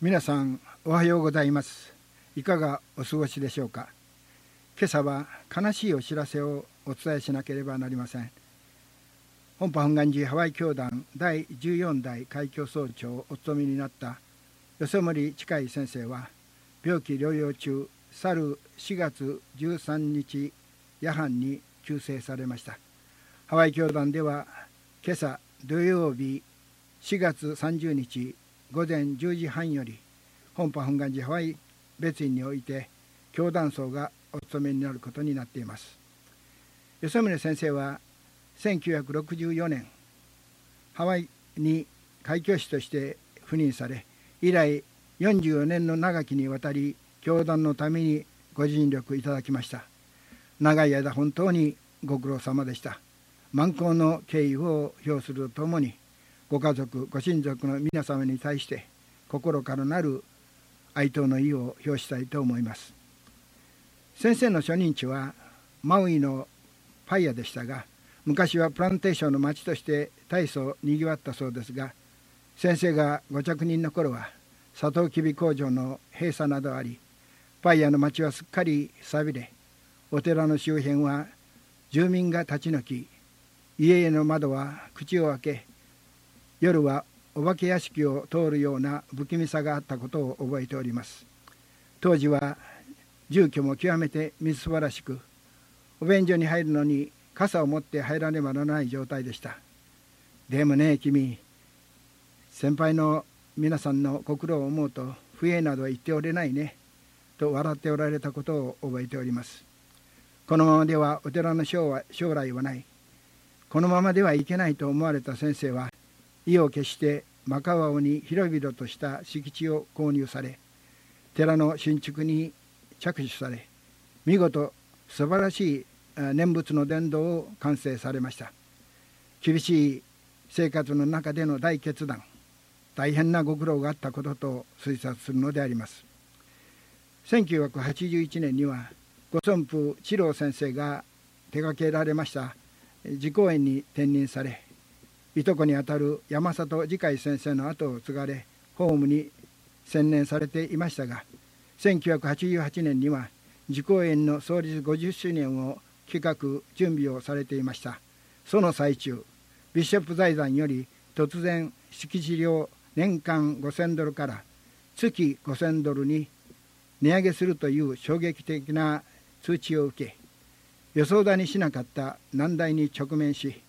皆さんおはようございます。いかがお過ごしでしょうか。今朝は悲しいお知らせをお伝えしなければなりません。本波本願寺ハワイ教団第14代海峡総長をお務めになった吉森近い先生は病気療養中去る4月13日夜半に急逝されました。ハワイ教団では今朝土曜日4月30日午前10時半より本波本願寺ハワイ別院において教団層がお務めになることになっています。吉宗先生は1964年ハワイに開教師として赴任され以来44年の長きにわたり教団のためにご尽力いただきました。長い間本当にご苦労様でした。満行の敬意を表するとともにご家族ご親族の皆様に対して心からなる哀悼の意を表したいと思います。先生の初任地はマウイのパイアでしたが昔はプランテーションの町として大層にぎわったそうですが先生がご着任の頃はサトウキビ工場の閉鎖などありパイアの町はすっかり寂れお寺の周辺は住民が立ち退き家への窓は口を開け夜はお化け屋敷を通るような不気味さがあったことを覚えております。当時は住居も極めてみすばらしくお便所に入るのに傘を持って入らねばならない状態でした。でもね君先輩の皆さんのご苦労を思うと不栄などは言っておれないねと笑っておられたことを覚えております。このままではお寺の将来はない。このままではいけないと思われた先生は意を決してマカワオに広々とした敷地を購入され寺の新築に着手され見事素晴らしい念仏の伝道を完成されました。厳しい生活の中での大決断大変なご苦労があったことと推察するのであります。1981年にはご尊父知郎先生が手掛けられました慈光園に転任されいとこにあたる山里次回先生の後を継がれホームに専念されていましたが1988年には慈光園の創立50周年を企画準備をされていました。その最中ビショップ財団より突然敷地料年間5000ドルから月5000ドルに値上げするという衝撃的な通知を受け予想だにしなかった難題に直面し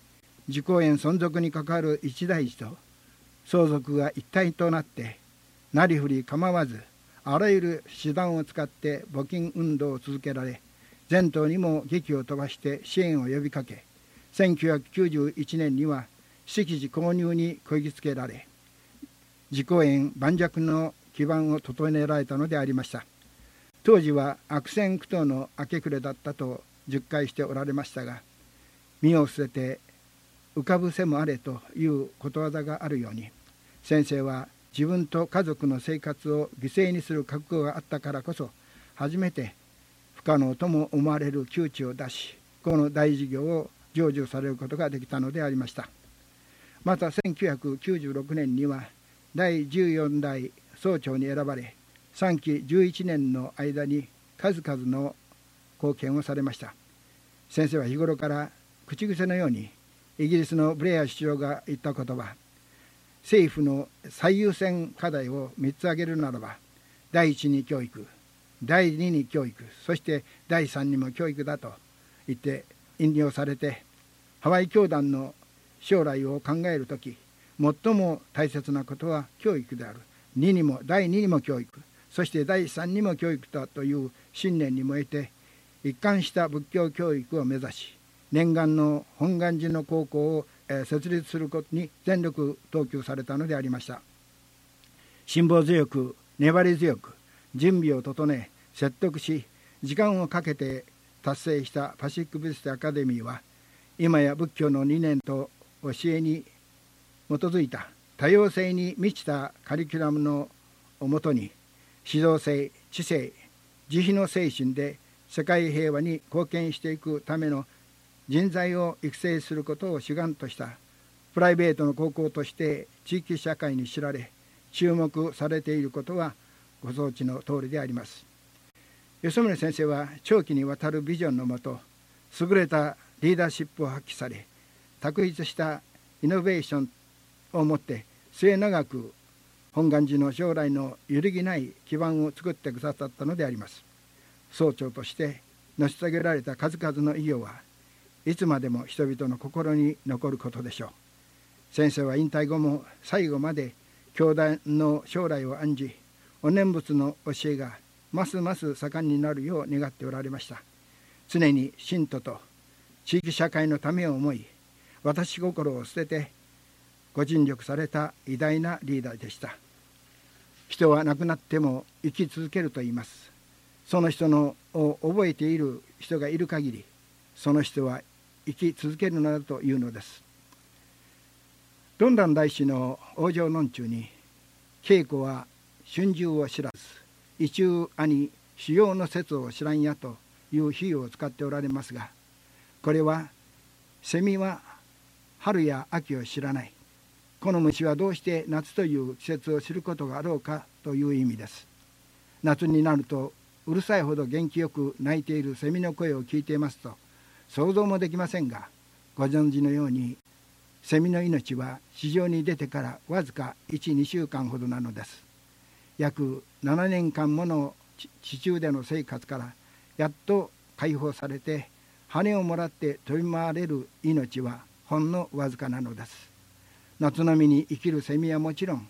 自公園存続に関わる一大事と相続が一体となってなりふり構わずあらゆる手段を使って募金運動を続けられ全島にも劇を飛ばして支援を呼びかけ1991年には敷地購入にこぎつけられ自公園盤石の基盤を整えられたのでありました。当時は悪戦苦闘の明け暮れだったと述回しておられましたが身を捨てて浮かぶせもあれということわざがあるように先生は自分と家族の生活を犠牲にする覚悟があったからこそ初めて不可能とも思われる窮地を出しこの大事業を成就されることができたのでありました。また1996年には第14代総長に選ばれ3期11年の間に数々の貢献をされました。先生は日頃から口癖のようにイギリスのブレア首相が言った言葉政府の最優先課題を3つ挙げるならば第1に教育第2に教育そして第3にも教育だと言って引用されてハワイ教団の将来を考える時最も大切なことは教育である。2にも第2にも教育そして第3にも教育だという信念に燃えて一貫した仏教教育を目指し念願の本願寺の高校を設立することに全力投球されたのでありました。辛抱強く粘り強く準備を整え説得し時間をかけて達成したパシック・ビステアカデミーは今や仏教の理念と教えに基づいた多様性に満ちたカリキュラムのもとに指導性知性慈悲の精神で世界平和に貢献していくための人材を育成することを主眼としたプライベートの高校として地域社会に知られ注目されていることはご承知の通りであります。吉宗先生は長期にわたるビジョンのもと優れたリーダーシップを発揮され卓越したイノベーションをもって末永く本願寺の将来の揺るぎない基盤を作ってくださったのであります。総長として成し遂げられた数々の偉業はいつまでも人々の心に残ることでしょう。先生は引退後も最後まで教団の将来を案じお念仏の教えがますます盛んになるよう願っておられました。常に信徒と地域社会のためを思い私心を捨ててご尽力された偉大なリーダーでした。人は亡くなっても生き続けると言います。その人のを覚えている人がいる限りその人は生き続けるのだというのです。ロンダン大師の往生論中に稽古は春秋を知らず異中兄主要の説を知らんやという比喩を使っておられますがこれはセミは春や秋を知らない。この虫はどうして夏という季節を知ることがあろうかという意味です。夏になるとうるさいほど元気よく鳴いているセミの声を聞いていますと想像もできませんがご存知のようにセミの命は市場に出てからわずか12週間ほどなのです。約7年間もの地中での生活からやっと解放されて羽をもらって飛び回れる命はほんのわずかなのです。夏のみに生きるセミはもちろん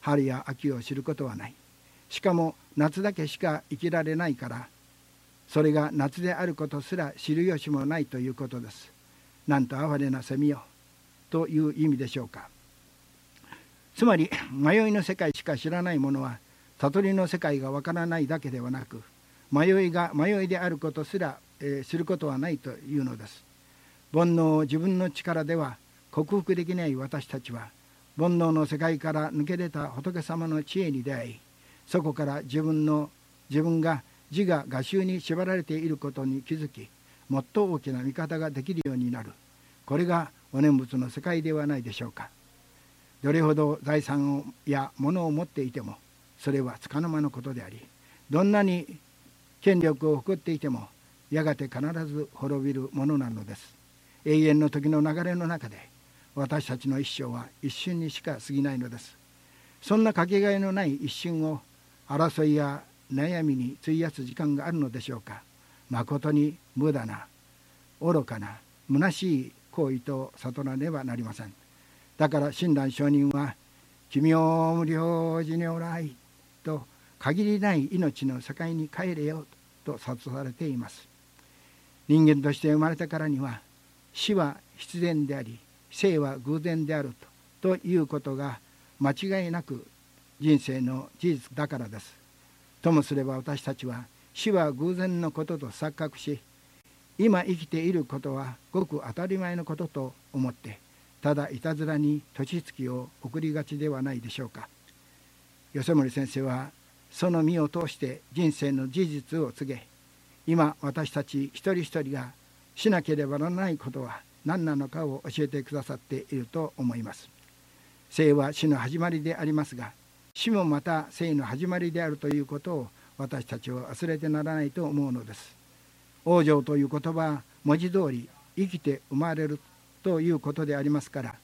春や秋を知ることはない。しかも夏だけしか生きられないからそれが夏であることすら知る由もないということです。なんと哀れなセミよという意味でしょうか。つまり迷いの世界しか知らない者は悟りの世界がわからないだけではなく迷いが迷いであることすら、えー、知ることはないというのです。煩悩を自分の力では克服できない私たちは煩悩の世界から抜け出た仏様の知恵に出会いそこから自分の自分が自我画集に縛られていることに気づきもっと大きな見方ができるようになる。これがお念仏の世界ではないでしょうか。どれほど財産や物を持っていてもそれはつかの間のことでありどんなに権力を誇っていてもやがて必ず滅びるものなのです。永遠の時の流れの中で私たちの一生は一瞬にしか過ぎないのです。そんなかけがえのない一瞬を争いや悩みに費やす時間があるのでしょうか？まことに無駄な愚かな虚しい行為と悟らねばなりません。だから親鸞上人は「奇妙無料寿如来」と限りない命の境に帰れよと諭されています。人間として生まれたからには死は必然であり生は偶然であるとということが間違いなく人生の事実だからです。ともすれば私たちは死は偶然のことと錯覚し今生きていることはごく当たり前のことと思ってただいたずらに年月を送りがちではないでしょうか。吉森先生はその身を通して人生の事実を告げ今私たち一人一人がしなければならないことは何なのかを教えてくださっていると思います。生は死の始まりでありますが死もまた生の始まりであるということを私たちは忘れてならないと思うのです。往生という言葉は文字通り生きて生まれるということでありますから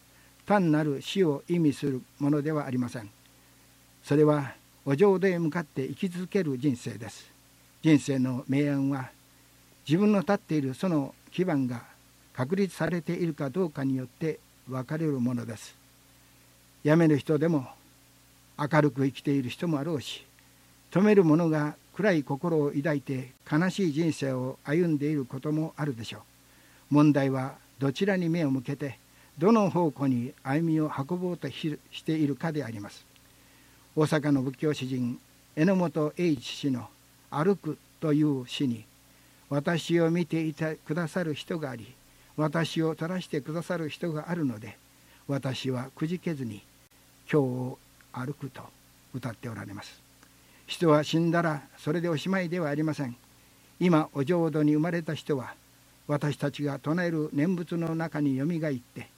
単なる死を意味するものではありません。それはお浄土へ向かって生き続ける人生です。人生の明暗は自分の立っているその基盤が確立されているかどうかによって分かれるものです。辞める人でも明るく生きている人もあろうし止める者が暗い心を抱いて悲しい人生を歩んでいることもあるでしょう。問題はどちらに目を向けてどの方向に歩みを運ぼうとしているかであります。大阪の仏教詩人榎本栄一氏の「歩く」という詩に私を見ていてくださる人があり私を照らしてくださる人があるので私はくじけずに今日を歩くと歌っておられます。人は死んだらそれでおしまいではありません。今お浄土に生まれた人は私たちが唱える念仏の中によみがえって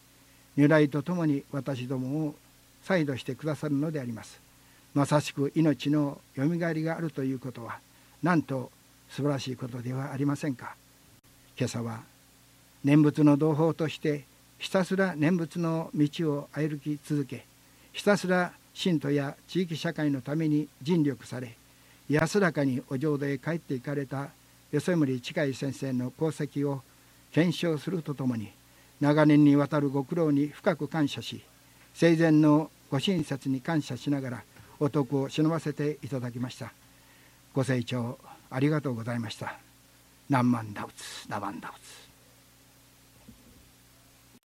如来と共に私どもを再度してくださるのであります。まさしく命のよみがえりがあるということはなんと素晴らしいことではありませんか。今朝は念仏の同胞としてひたすら念仏の道を歩き続けひたすら信徒や地域社会のために尽力され安らかにお浄土へ帰っていかれたよそ森近い先生の功績を検証するとともに長年にわたるご苦労に深く感謝し生前のご親切に感謝しながらお徳を忍ばせていただきました。ご清聴ありがとうございました。何万打打つ何万打打つ